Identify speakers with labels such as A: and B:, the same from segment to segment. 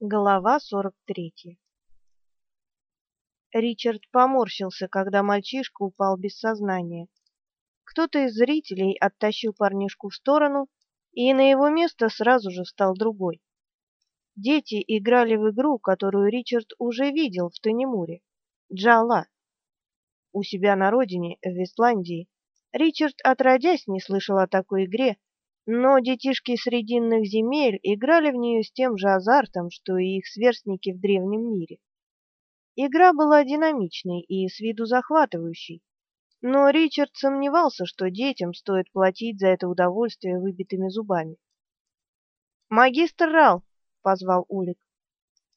A: Глава 43 Ричард поморщился, когда мальчишка упал без сознания. Кто-то из зрителей оттащил парнишку в сторону, и на его место сразу же встал другой. Дети играли в игру, которую Ричард уже видел в Танемуре — Джала. У себя на родине, в Вестландии, Ричард отродясь не слышал о такой игре, но детишки срединных земель играли в нее с тем же азартом, что и их сверстники в древнем мире. Игра была динамичной и с виду захватывающей, но Ричард сомневался, что детям стоит платить за это удовольствие выбитыми зубами. «Магистр Рал!» — позвал Улик.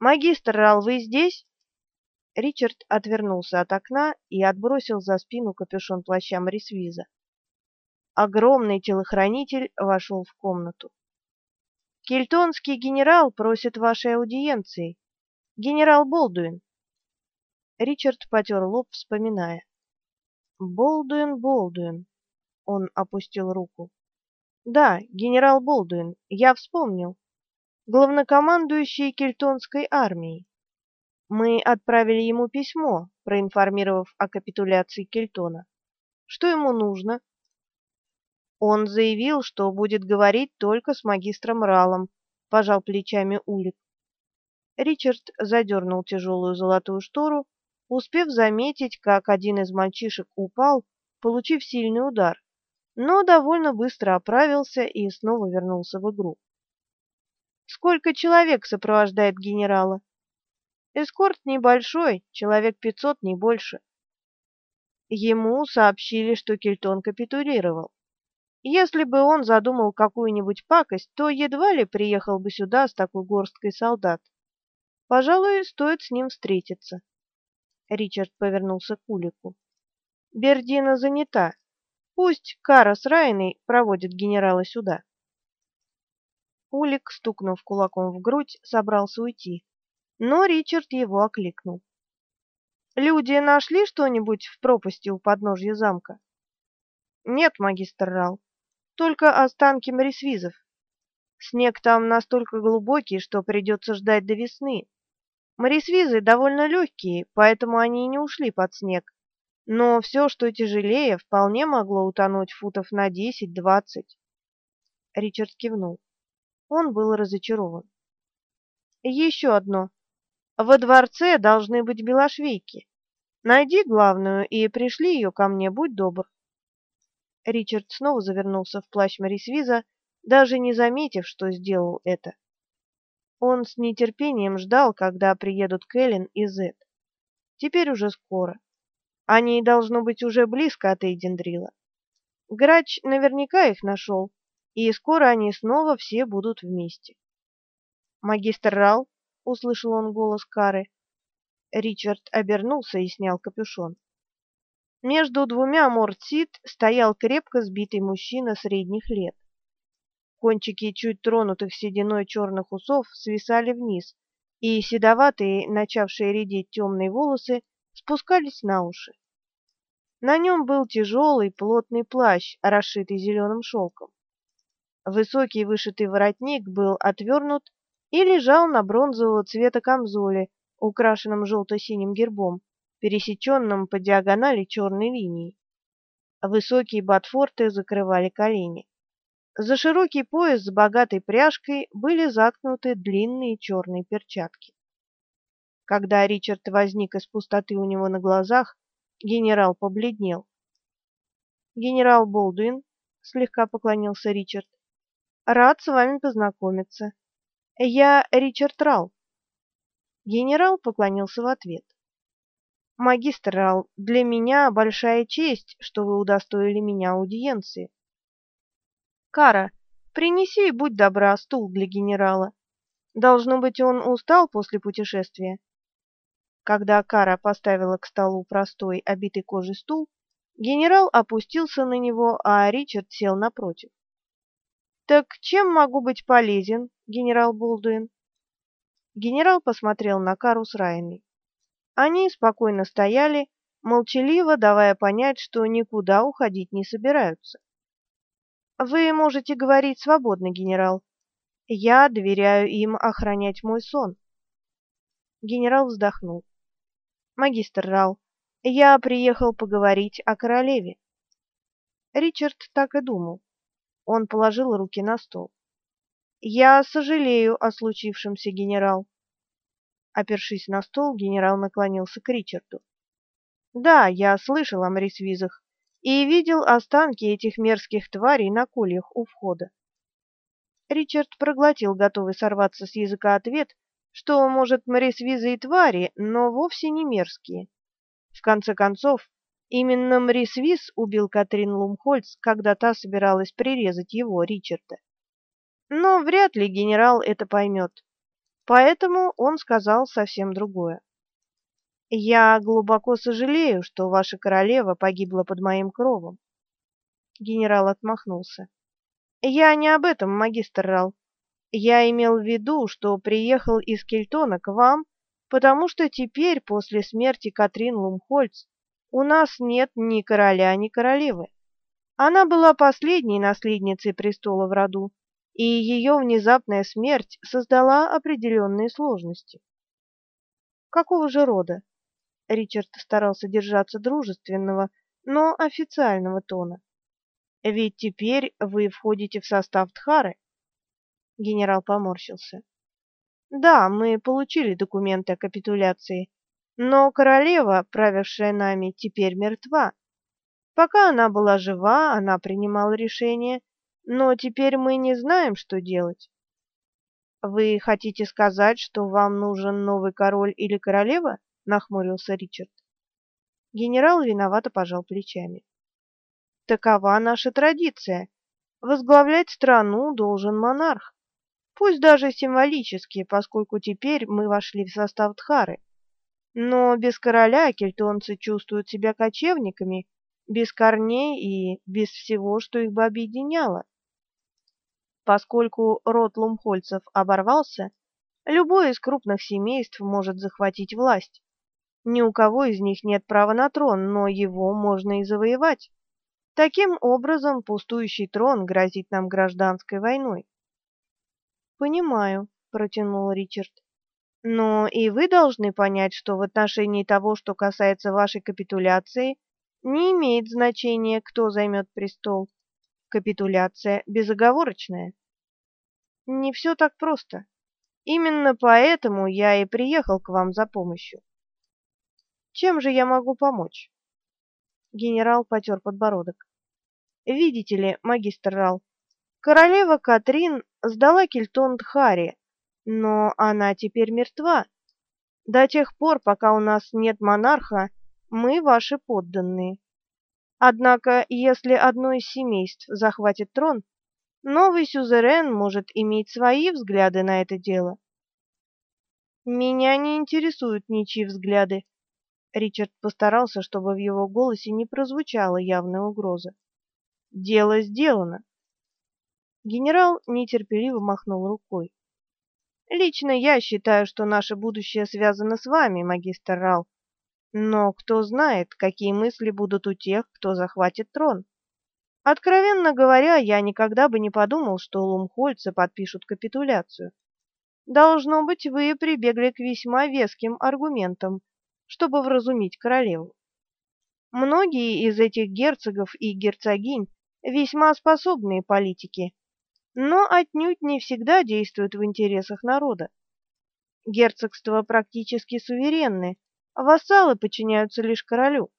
A: «Магистр Рал, вы здесь?» Ричард отвернулся от окна и отбросил за спину капюшон плаща Морисвиза. Огромный телохранитель вошел в комнату. Кельтонский генерал просит вашей аудиенции. Генерал Болдуин. Ричард потер лоб, вспоминая. Болдуин, Болдуин. Он опустил руку. Да, генерал Болдуин, я вспомнил. Главнокомандующий Кельтонской армией. Мы отправили ему письмо, проинформировав о капитуляции Кельтона. Что ему нужно? Он заявил, что будет говорить только с магистром Ралом, пожал плечами Улик. Ричард задернул тяжелую золотую штору, успев заметить, как один из мальчишек упал, получив сильный удар, но довольно быстро оправился и снова вернулся в игру. Сколько человек сопровождает генерала? Эскорт небольшой, человек пятьсот, не больше. Ему сообщили, что Кельтон капитулировал. Если бы он задумал какую-нибудь пакость, то едва ли приехал бы сюда с такой горсткой солдат. Пожалуй, стоит с ним встретиться. Ричард повернулся к Улику. Бердина занята. Пусть Кара с Райной проводит генерала сюда. Улик, стукнув кулаком в грудь, собрался уйти, но Ричард его окликнул. Люди нашли что-нибудь в пропасти у подножья замка? Нет, магистр Рал только останки морисвизов. Снег там настолько глубокий, что придется ждать до весны. Морисвизы довольно легкие, поэтому они не ушли под снег. Но все, что тяжелее, вполне могло утонуть футов на десять-двадцать. Ричард кивнул. Он был разочарован. Еще одно. Во дворце должны быть белошвейки. Найди главную и пришли ее ко мне, будь добр. Ричард снова завернулся в плащ Морисвиза, даже не заметив, что сделал это. Он с нетерпением ждал, когда приедут Кэлен и Зет. Теперь уже скоро. Они, должно быть, уже близко от Эйдендрила. Грач наверняка их нашел, и скоро они снова все будут вместе. «Магистр Рал?» — услышал он голос Кары. Ричард обернулся и снял капюшон. Между двумя морцит стоял крепко сбитый мужчина средних лет. Кончики чуть тронутых сединой черных усов свисали вниз, и седоватые, начавшие редеть темные волосы, спускались на уши. На нем был тяжелый плотный плащ, расшитый зеленым шелком. Высокий вышитый воротник был отвернут и лежал на бронзового цвета камзоле, украшенном желто-синим гербом, пересеченном по диагонали черной линией. Высокие ботфорты закрывали колени. За широкий пояс с богатой пряжкой были заткнуты длинные черные перчатки. Когда Ричард возник из пустоты у него на глазах, генерал побледнел. «Генерал Болдуин», — слегка поклонился Ричард, — «рад с вами познакомиться. Я Ричард Рал». Генерал поклонился в ответ. Магистр Рал, для меня большая честь, что вы удостоили меня аудиенции. Кара, принеси, будь добра, стул для генерала. Должно быть, он устал после путешествия. Когда Кара поставила к столу простой, обитый кожей стул, генерал опустился на него, а Ричард сел напротив. «Так чем могу быть полезен, генерал Болдуин?» Генерал посмотрел на Кару с Райной. Они спокойно стояли, молчаливо давая понять, что никуда уходить не собираются. Вы можете говорить свободно, генерал. Я доверяю им охранять мой сон. Генерал вздохнул. Магистр Рал, я приехал поговорить о королеве. Ричард так и думал. Он положил руки на стол. Я сожалею о случившемся, генерал. Опершись на стол, генерал наклонился к Ричарду. Да, я слышал о мрисвизах и видел останки этих мерзких тварей на кольях у входа. Ричард проглотил, готовый сорваться с языка ответ, что, может, мрисвизы и твари, но вовсе не мерзкие. В конце концов, именно мрисвиз убил Катрин Лумхольц, когда та собиралась прирезать его, Ричарда. Но вряд ли генерал это поймет. Поэтому он сказал совсем другое. Я глубоко сожалею, что ваша королева погибла под моим кровом. Генерал отмахнулся. Я не об этом, магистр Рал. Я имел в виду, что приехал из Кельтона к вам, потому что теперь, после смерти Катрин Лумхольц, у нас нет ни короля, ни королевы. Она была последней наследницей престола в роду, и ее внезапная смерть создала определенные сложности. Какого же рода? Ричард старался держаться дружественного, но официального тона. Ведь теперь вы входите в состав Тхары. Генерал поморщился. Да, мы получили документы о капитуляции, но королева, правившая нами, теперь мертва. Пока она была жива, она принимала решения, но теперь мы не знаем, что делать. Вы хотите сказать, что вам нужен новый король или королева? нахмурился Ричард. Генерал виновато пожал плечами. Такова наша традиция. Возглавлять страну должен монарх. Пусть даже символически, поскольку теперь мы вошли в состав Тхары. Но без короля кельтонцы чувствуют себя кочевниками, без корней и без всего, что их бы объединяло. Поскольку род лумхольцев оборвался, любое из крупных семейств может захватить власть. Ни у кого из них нет права на трон, но его можно и завоевать. Таким образом, пустующий трон грозит нам гражданской войной. Понимаю, протянул Ричард. Но и вы должны понять, что в отношении того, что касается вашей капитуляции, не имеет значения, кто займет престол. Капитуляция безоговорочная. Не все так просто. Именно поэтому я и приехал к вам за помощью. Чем же я могу помочь? Генерал потер подбородок. Видите ли, магистр Рал, королева Катрин сдала Кельтон Тхари, но она теперь мертва. До тех пор, пока у нас нет монарха, мы ваши подданные. Однако, если одно из семейств захватит трон, новый сюзерен может иметь свои взгляды на это дело. Меня не интересуют ничьи взгляды, Ричард постарался, чтобы в его голосе не прозвучала явная угроза. Дело сделано. Генерал нетерпеливо махнул рукой. Лично я считаю, что наше будущее связано с вами, магистр Рал. Но кто знает, какие мысли будут у тех, кто захватит трон. Откровенно говоря, я никогда бы не подумал, что лумхольцы подпишут капитуляцию. Должно быть, вы прибегли к весьма веским аргументам, чтобы вразумить королеву. Многие из этих герцогов и герцогинь весьма способные политики, но отнюдь не всегда действуют в интересах народа. Герцогства практически суверенны, вассалы подчиняются лишь королю.